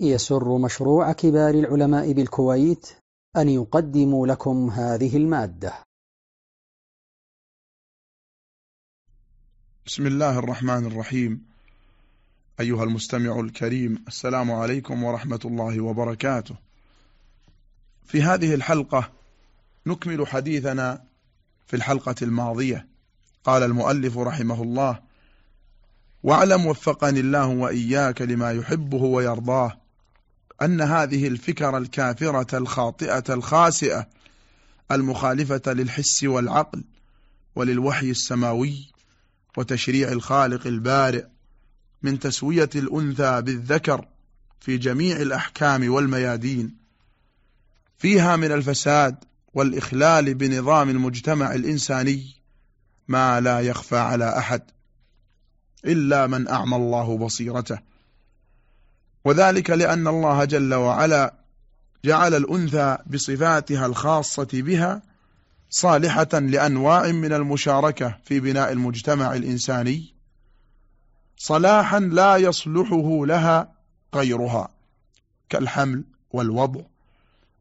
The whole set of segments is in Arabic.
يسر مشروع كبار العلماء بالكويت أن يقدم لكم هذه المادة. بسم الله الرحمن الرحيم. أيها المستمع الكريم السلام عليكم ورحمة الله وبركاته. في هذه الحلقة نكمل حديثنا في الحلقة الماضية. قال المؤلف رحمه الله واعلم وفقني الله وإياك لما يحبه ويرضاه أن هذه الفكر الكافرة الخاطئة الخاسئة المخالفة للحس والعقل وللوحي السماوي وتشريع الخالق البارئ من تسوية الأنثى بالذكر في جميع الأحكام والميادين. فيها من الفساد والإخلال بنظام المجتمع الإنساني ما لا يخفى على أحد إلا من أعمى الله بصيرته. وذلك لأن الله جل وعلا جعل الأنثى بصفاتها الخاصة بها صالحة لأنواع من المشاركة في بناء المجتمع الإنساني صلاحا لا يصلحه لها غيرها كالحمل والوضع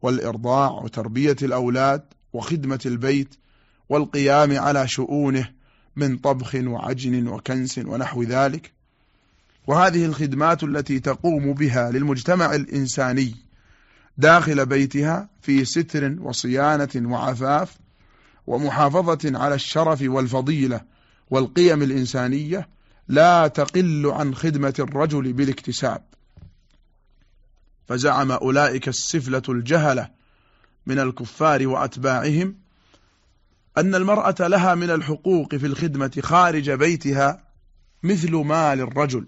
والإرضاع وتربية الأولاد وخدمة البيت والقيام على شؤونه من طبخ وعجن وكنس ونحو ذلك. وهذه الخدمات التي تقوم بها للمجتمع الإنساني داخل بيتها في ستر وصيانة وعفاف ومحافظة على الشرف والفضيلة والقيم الإنسانية لا تقل عن خدمة الرجل بالاكتساب. فزعم أولئك السفلة الجهلة من الكفار وأتباعهم أن المرأة لها من الحقوق في الخدمة خارج بيتها مثل ما للرجل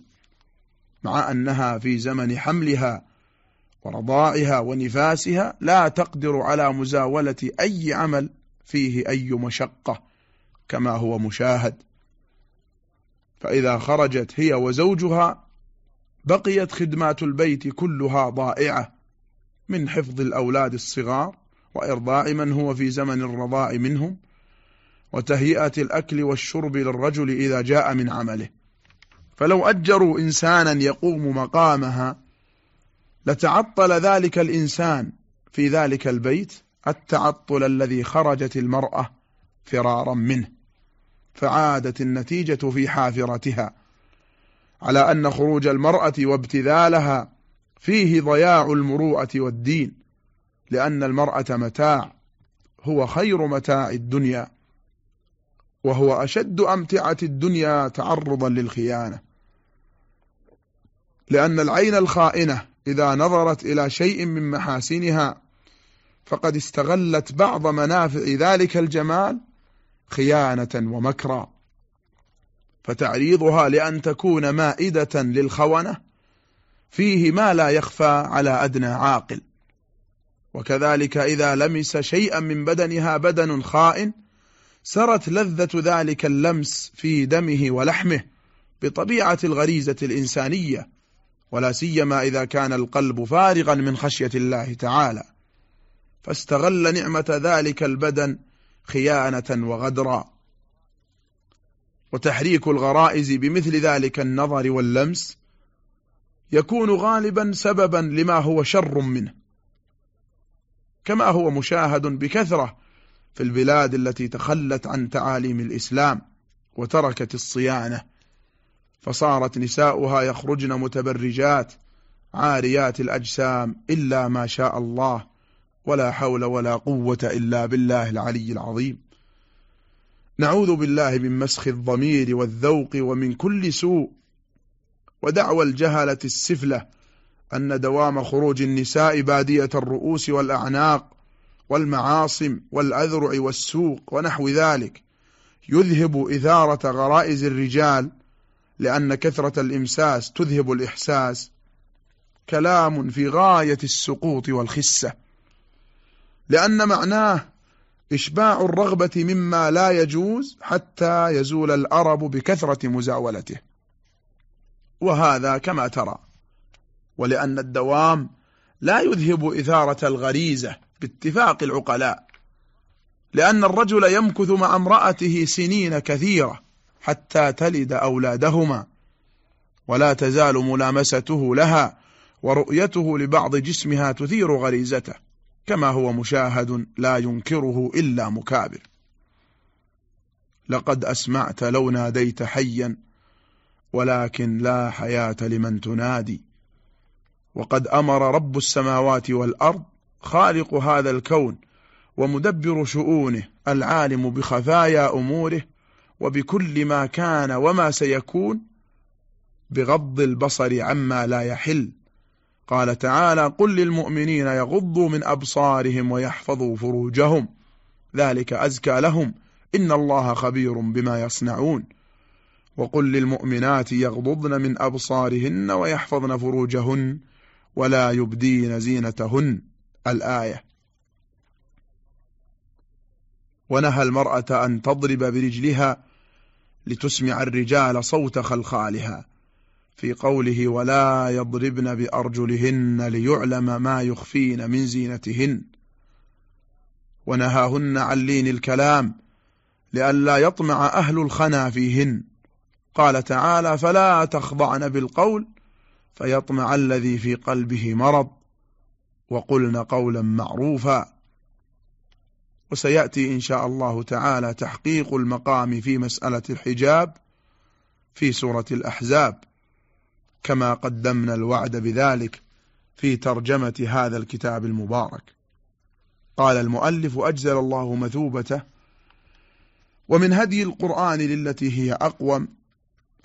مع أنها في زمن حملها ورضاعها ونفاسها لا تقدر على مزاولة أي عمل فيه أي مشقة كما هو مشاهد. فإذا خرجت هي وزوجها بقيت خدمات البيت كلها ضائعة من حفظ الأولاد الصغار وإرضاع من هو في زمن الرضاع منهم وتهيئة الأكل والشرب للرجل إذا جاء من عمله. فلو أجروا إنسانا يقوم مقامها لتعطل ذلك الإنسان في ذلك البيت التعطل الذي خرجت المرأة فرارا منه فعادت النتيجة في حافرتها على أن خروج المرأة وابتذالها فيه ضياع المروءة والدين لأن المرأة متاع هو خير متاع الدنيا وهو أشد أمتعة الدنيا تعرضا للخيانة. لأن العين الخائنة إذا نظرت إلى شيء من محاسنها فقد استغلت بعض منافع ذلك الجمال خيانة ومكرا. فتعريضها لأن تكون مائدة للخونة فيه ما لا يخفى على أدنى عاقل. وكذلك إذا لمس شيئا من بدنها بدن خائن سرت لذة ذلك اللمس في دمه ولحمه بطبيعة الغريزة الإنسانية ولا سيما إذا كان القلب فارغا من خشية الله تعالى. فاستغل نعمة ذلك البدن خيانة وغدرا. وتحريك الغرائز بمثل ذلك النظر واللمس يكون غالبا سببا لما هو شر منه. كما هو مشاهد بكثرة في البلاد التي تخلت عن تعاليم الإسلام وتركت الصيانة. فصارت نساؤها يخرجن متبرجات عاريات الأجسام إلا ما شاء الله ولا حول ولا قوة إلا بالله العلي العظيم. نعوذ بالله من مسخ الضمير والذوق ومن كل سوء ودعوى الجهلة السفلة أن دوام خروج النساء بادية الرؤوس والأعناق والمعاصم والأذرع والسوق ونحو ذلك يذهب إثارة غرائز الرجال لأن كثرة الإمساس تذهب الإحساس. كلام في غاية السقوط والخسة. لأن معناه إشباع الرغبة مما لا يجوز حتى يزول الأرب بكثرة مزاولته. وهذا كما ترى. ولأن الدوام لا يذهب إثارة الغريزة باتفاق العقلاء. لأن الرجل يمكث مع امرأته سنين كثيرة. حتى تلد أولادهما ولا تزال ملامسته لها ورؤيته لبعض جسمها تثير غريزته كما هو مشاهد لا ينكره إلا مكابر. لقد أسمعت لو ناديت حيا ولكن لا حياة لمن تنادي. وقد أمر رب السماوات والأرض خالق هذا الكون ومدبر شؤونه العالم بخفايا أموره وبكل ما كان وما سيكون بغض البصر عما لا يحل. قال تعالى قل للمؤمنين يغضوا من أبصارهم ويحفظوا فروجهم. ذلك أزكى لهم. إن الله خبير بما يصنعون. وقل للمؤمنات يغضضن من أبصارهن ويحفظن فروجهن ولا يبدين زينتهن. الآية. ونهى المرأة أن تضرب برجلها لتسمع الرجال صوت خلخالها. في قوله ولا يضربن بأرجلهن ليعلم ما يخفين من زينتهن. ونهاهن عن لين الكلام لئلا يطمع أهل الخنا فيهن. قال تعالى فلا تخضعن بالقول فيطمع الذي في قلبه مرض. وقلن قولا معروفا وسيأتي إن شاء الله تعالى تحقيق المقام في مسألة الحجاب في سورة الأحزاب. كما قدمنا الوعد بذلك في ترجمة هذا الكتاب المبارك. قال المؤلف أجزل الله مثوبته. ومن هدي القرآن للتي هي أقوم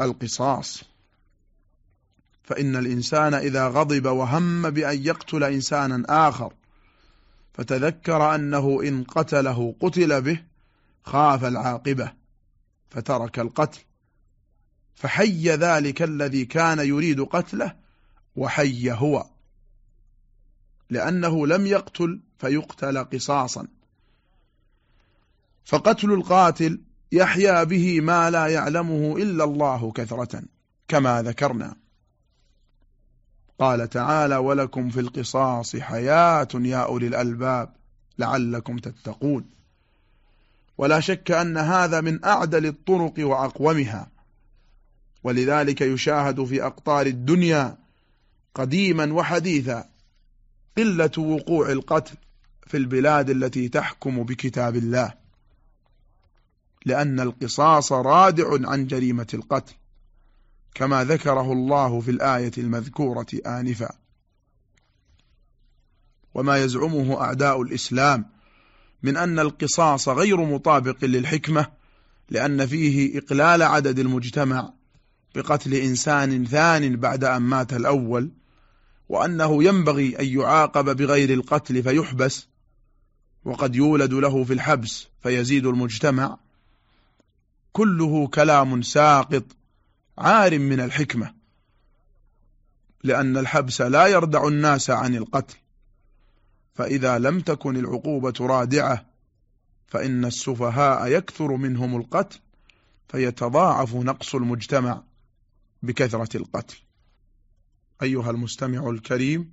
القصاص. فإن الإنسان إذا غضب وهم بأن يقتل إنسانا آخر فتذكر أنه إن قتله قتل به خاف العاقبة فترك القتل. فحي ذلك الذي كان يريد قتله وحي هو لأنه لم يقتل فيقتل قصاصا. فقتل القاتل يحيا به ما لا يعلمه إلا الله كثرة كما ذكرنا. قال تعالى ولكم في القصاص حياة يا أولي الألباب لعلكم تتقون. ولا شك أن هذا من أعدل الطرق وأقومها ولذلك يشاهد في أقطار الدنيا قديما وحديثا قلة وقوع القتل في البلاد التي تحكم بكتاب الله لأن القصاص رادع عن جريمة القتل. كما ذكره الله في الآية المذكورة آنفا. وما يزعمه أعداء الإسلام من أن القصاص غير مطابق للحكمة لأن فيه إقلال عدد المجتمع بقتل إنسان ثان بعد أن مات الأول وأنه ينبغي أن يعاقب بغير القتل فيحبس وقد يولد له في الحبس فيزيد المجتمع. كله كلام ساقط. عار من الحكمة لأن الحبس لا يردع الناس عن القتل. فإذا لم تكن العقوبة رادعة فإن السفهاء يكثر منهم القتل فيتضاعف نقص المجتمع بكثرة القتل. أيها المستمع الكريم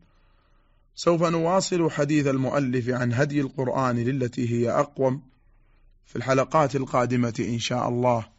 سوف نواصل حديث المؤلف عن هدي القرآن للتي هي أقوم في الحلقات القادمة إن شاء الله.